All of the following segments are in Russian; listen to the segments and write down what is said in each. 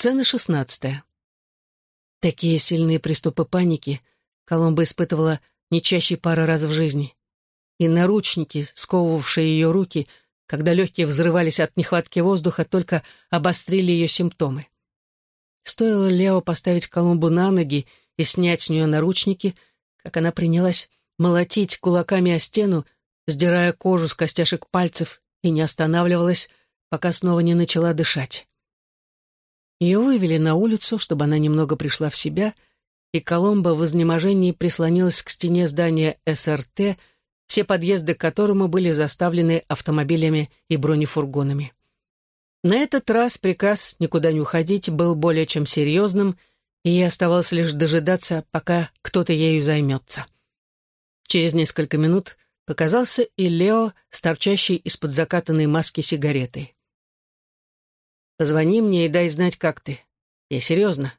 Сцена шестнадцатая. Такие сильные приступы паники Коломба испытывала не чаще пары раз в жизни. И наручники, сковывавшие ее руки, когда легкие взрывались от нехватки воздуха, только обострили ее симптомы. Стоило Лео поставить Колумбу на ноги и снять с нее наручники, как она принялась молотить кулаками о стену, сдирая кожу с костяшек пальцев, и не останавливалась, пока снова не начала дышать. Ее вывели на улицу, чтобы она немного пришла в себя, и Коломба в изнеможении прислонилась к стене здания СРТ, все подъезды к которому были заставлены автомобилями и бронефургонами. На этот раз приказ никуда не уходить был более чем серьезным, и ей оставалось лишь дожидаться, пока кто-то ею займется. Через несколько минут показался и Лео с торчащей из-под закатанной маски сигаретой. Позвони мне и дай знать, как ты. Я серьезно».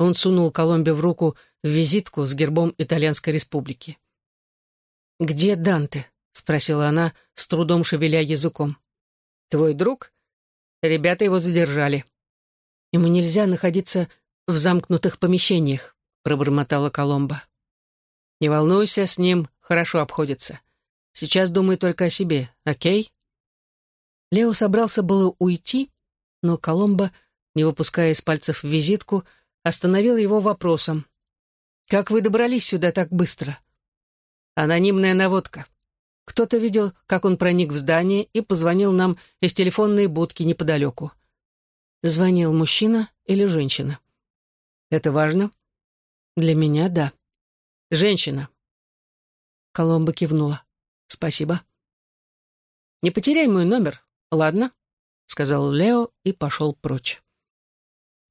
Он сунул Коломбе в руку визитку с гербом Итальянской республики. «Где Данте?» — спросила она, с трудом шевеля языком. «Твой друг? Ребята его задержали. Ему нельзя находиться в замкнутых помещениях», — пробормотала Коломба. «Не волнуйся, с ним хорошо обходится. Сейчас думай только о себе, окей?» Лео собрался было уйти, но Коломбо, не выпуская из пальцев визитку, остановил его вопросом. «Как вы добрались сюда так быстро?» «Анонимная наводка. Кто-то видел, как он проник в здание и позвонил нам из телефонной будки неподалеку. Звонил мужчина или женщина?» «Это важно?» «Для меня — да». «Женщина». Коломба кивнула. «Спасибо». «Не потеряй мой номер, ладно?» Сказал Лео и пошел прочь.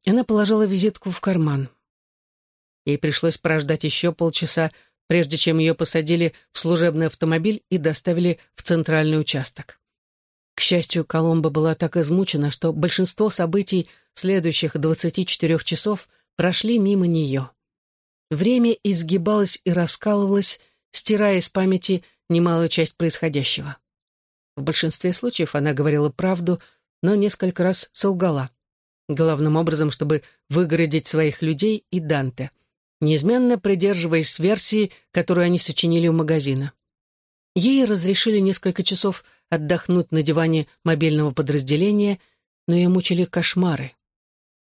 Она положила визитку в карман. Ей пришлось прождать еще полчаса, прежде чем ее посадили в служебный автомобиль и доставили в центральный участок. К счастью, Коломба была так измучена, что большинство событий следующих 24 часов прошли мимо нее. Время изгибалось и раскалывалось, стирая из памяти немалую часть происходящего. В большинстве случаев она говорила правду — но несколько раз солгала. Главным образом, чтобы выгородить своих людей и Данте, неизменно придерживаясь версии, которую они сочинили у магазина. Ей разрешили несколько часов отдохнуть на диване мобильного подразделения, но ее мучили кошмары.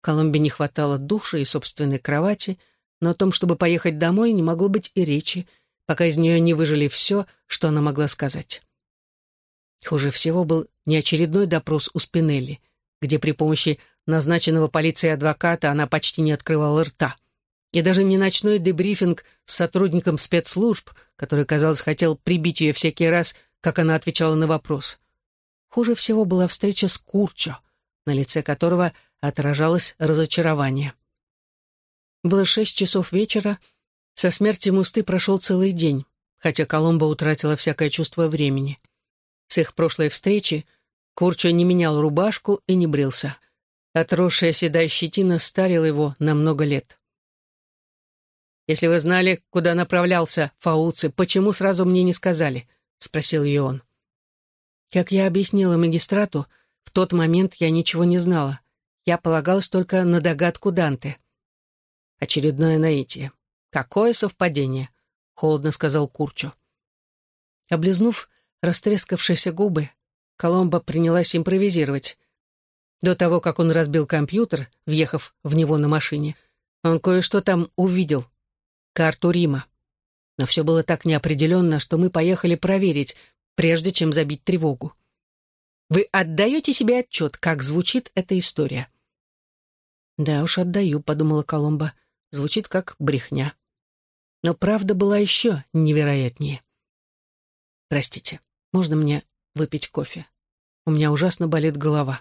Колумбе не хватало души и собственной кровати, но о том, чтобы поехать домой, не могло быть и речи, пока из нее не выжили все, что она могла сказать. Хуже всего был неочередной допрос у Спинелли, где при помощи назначенного полицией адвоката она почти не открывала рта. И даже не ночной дебрифинг с сотрудником спецслужб, который, казалось, хотел прибить ее всякий раз, как она отвечала на вопрос. Хуже всего была встреча с Курчо, на лице которого отражалось разочарование. Было шесть часов вечера, со смерти Мусты прошел целый день, хотя Коломба утратила всякое чувство времени. С их прошлой встречи Курчо не менял рубашку и не брился. Отросшая седая щетина старила его на много лет. «Если вы знали, куда направлялся Фауци, почему сразу мне не сказали?» — спросил ее он. Как я объяснила магистрату, в тот момент я ничего не знала. Я полагалась только на догадку Данте. Очередное наитие. «Какое совпадение!» — холодно сказал Курчо. Облизнув растрескавшиеся губы, Коломба принялась импровизировать. До того, как он разбил компьютер, въехав в него на машине, он кое-что там увидел. Карту Рима. Но все было так неопределенно, что мы поехали проверить, прежде чем забить тревогу. Вы отдаете себе отчет, как звучит эта история? «Да уж, отдаю», — подумала Коломба. «Звучит как брехня». Но правда была еще невероятнее. «Простите, можно мне выпить кофе? У меня ужасно болит голова».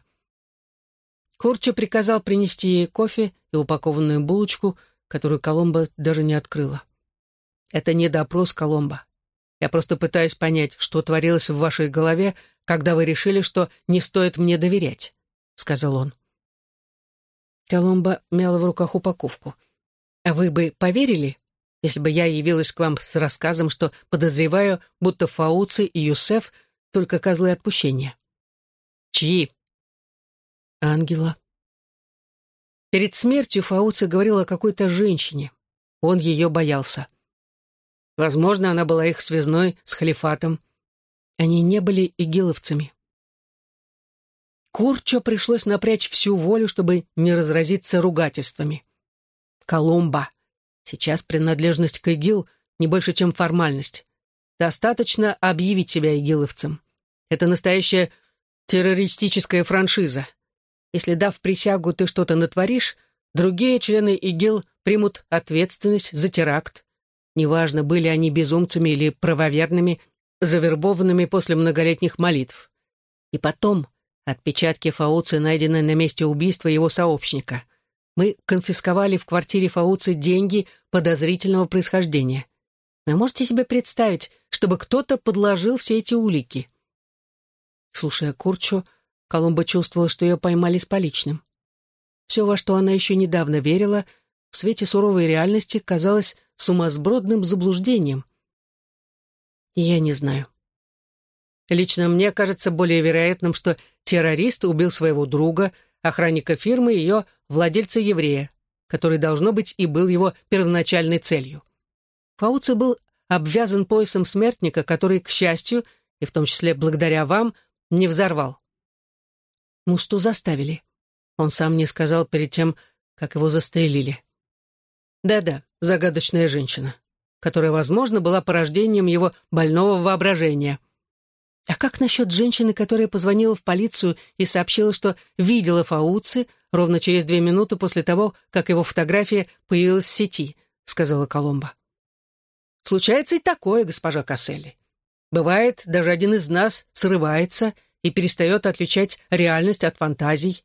Курча приказал принести ей кофе и упакованную булочку, которую Коломба даже не открыла. «Это не допрос, Коломба. Я просто пытаюсь понять, что творилось в вашей голове, когда вы решили, что не стоит мне доверять», — сказал он. Коломба мяла в руках упаковку. «А вы бы поверили, если бы я явилась к вам с рассказом, что подозреваю, будто Фауци и Юсеф — только козлы отпущения. Чьи? Ангела. Перед смертью Фауци говорил о какой-то женщине. Он ее боялся. Возможно, она была их связной с халифатом. Они не были игиловцами. Курчо пришлось напрячь всю волю, чтобы не разразиться ругательствами. Коломба. Сейчас принадлежность к ИГИЛ не больше, чем формальность. Достаточно объявить себя игиловцем. Это настоящая террористическая франшиза. Если, дав присягу, ты что-то натворишь, другие члены ИГИЛ примут ответственность за теракт. Неважно, были они безумцами или правоверными, завербованными после многолетних молитв. И потом отпечатки Фауци найдены на месте убийства его сообщника. Мы конфисковали в квартире Фауци деньги подозрительного происхождения. Вы можете себе представить, чтобы кто-то подложил все эти улики? Слушая Курчу, Колумба чувствовала, что ее поймали с поличным. Все, во что она еще недавно верила, в свете суровой реальности казалось сумасбродным заблуждением. Я не знаю. Лично мне кажется более вероятным, что террорист убил своего друга, охранника фирмы и ее владельца-еврея, который, должно быть, и был его первоначальной целью. Фауци был обвязан поясом смертника, который, к счастью, и в том числе благодаря вам, не взорвал. Мусту заставили. Он сам не сказал перед тем, как его застрелили. Да-да, загадочная женщина, которая, возможно, была порождением его больного воображения. А как насчет женщины, которая позвонила в полицию и сообщила, что видела Фауци ровно через две минуты после того, как его фотография появилась в сети, сказала Коломба. Случается и такое, госпожа Касселли. Бывает, даже один из нас срывается и перестает отличать реальность от фантазий.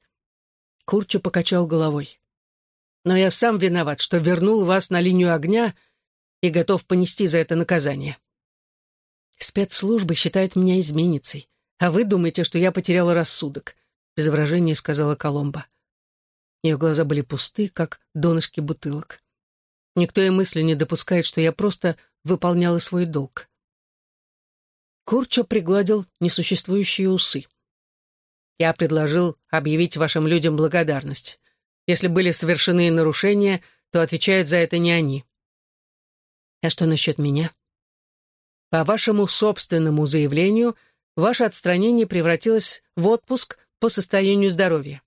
Курчу покачал головой. Но я сам виноват, что вернул вас на линию огня и готов понести за это наказание. Спецслужбы считают меня изменницей, а вы думаете, что я потеряла рассудок, без выражения сказала Коломба. Ее глаза были пусты, как донышки бутылок. Никто и мысли не допускает, что я просто выполняла свой долг. Курчо пригладил несуществующие усы. «Я предложил объявить вашим людям благодарность. Если были совершены нарушения, то отвечают за это не они». «А что насчет меня?» «По вашему собственному заявлению, ваше отстранение превратилось в отпуск по состоянию здоровья.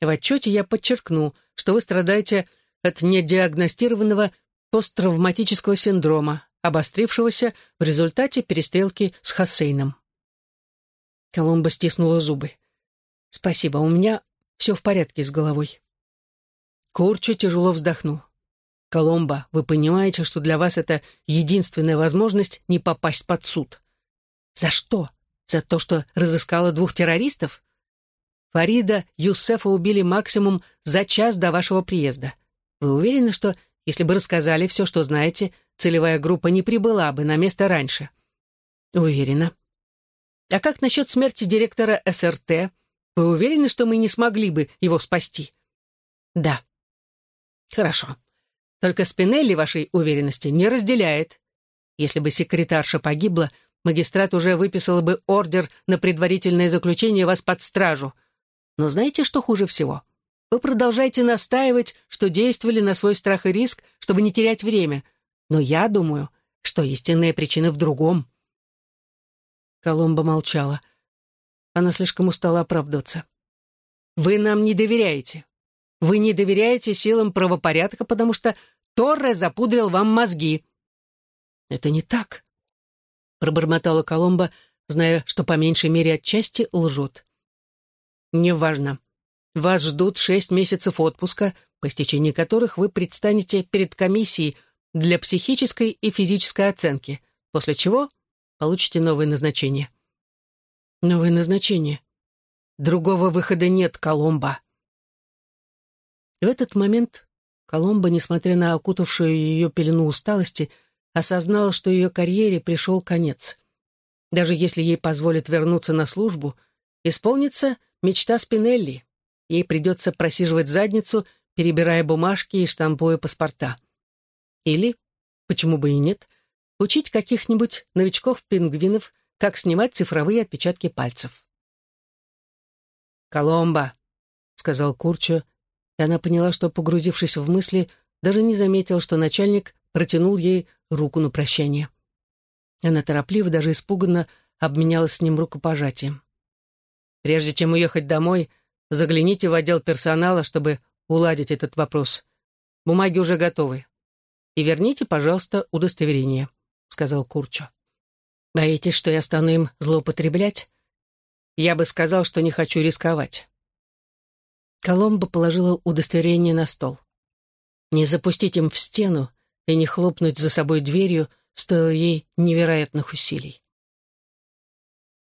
В отчете я подчеркну, что вы страдаете от недиагностированного посттравматического синдрома, обострившегося в результате перестрелки с Хасейном. Коломба стиснула зубы. «Спасибо, у меня все в порядке с головой». Курчу тяжело вздохнул. «Коломба, вы понимаете, что для вас это единственная возможность не попасть под суд?» «За что? За то, что разыскала двух террористов?» «Фарида Юсефа убили максимум за час до вашего приезда. Вы уверены, что, если бы рассказали все, что знаете, целевая группа не прибыла бы на место раньше. Уверена. А как насчет смерти директора СРТ? Вы уверены, что мы не смогли бы его спасти? Да. Хорошо. Только Спинелли вашей уверенности не разделяет. Если бы секретарша погибла, магистрат уже выписал бы ордер на предварительное заключение вас под стражу. Но знаете, что хуже всего? Вы продолжаете настаивать, что действовали на свой страх и риск, чтобы не терять время, но я думаю, что истинная причина в другом». Коломба молчала. Она слишком устала оправдываться. «Вы нам не доверяете. Вы не доверяете силам правопорядка, потому что Торре запудрил вам мозги». «Это не так», — пробормотала Коломба, зная, что по меньшей мере отчасти лжет. «Неважно. Вас ждут шесть месяцев отпуска, по истечении которых вы предстанете перед комиссией для психической и физической оценки, после чего получите новое назначение. Новое назначение. Другого выхода нет, Коломба. в этот момент Коломба, несмотря на окутавшую ее пелену усталости, осознала, что ее карьере пришел конец. Даже если ей позволят вернуться на службу, исполнится мечта Спинелли. Ей придется просиживать задницу, перебирая бумажки и штампуя паспорта. Или, почему бы и нет, учить каких-нибудь новичков-пингвинов, как снимать цифровые отпечатки пальцев. «Коломба», — сказал Курчо, и она поняла, что, погрузившись в мысли, даже не заметил, что начальник протянул ей руку на прощание. Она торопливо, даже испуганно обменялась с ним рукопожатием. «Прежде чем уехать домой, загляните в отдел персонала, чтобы уладить этот вопрос. Бумаги уже готовы. И верните, пожалуйста, удостоверение», — сказал Курчо. «Боитесь, что я стану им злоупотреблять?» «Я бы сказал, что не хочу рисковать». Коломбо положила удостоверение на стол. Не запустить им в стену и не хлопнуть за собой дверью стоило ей невероятных усилий.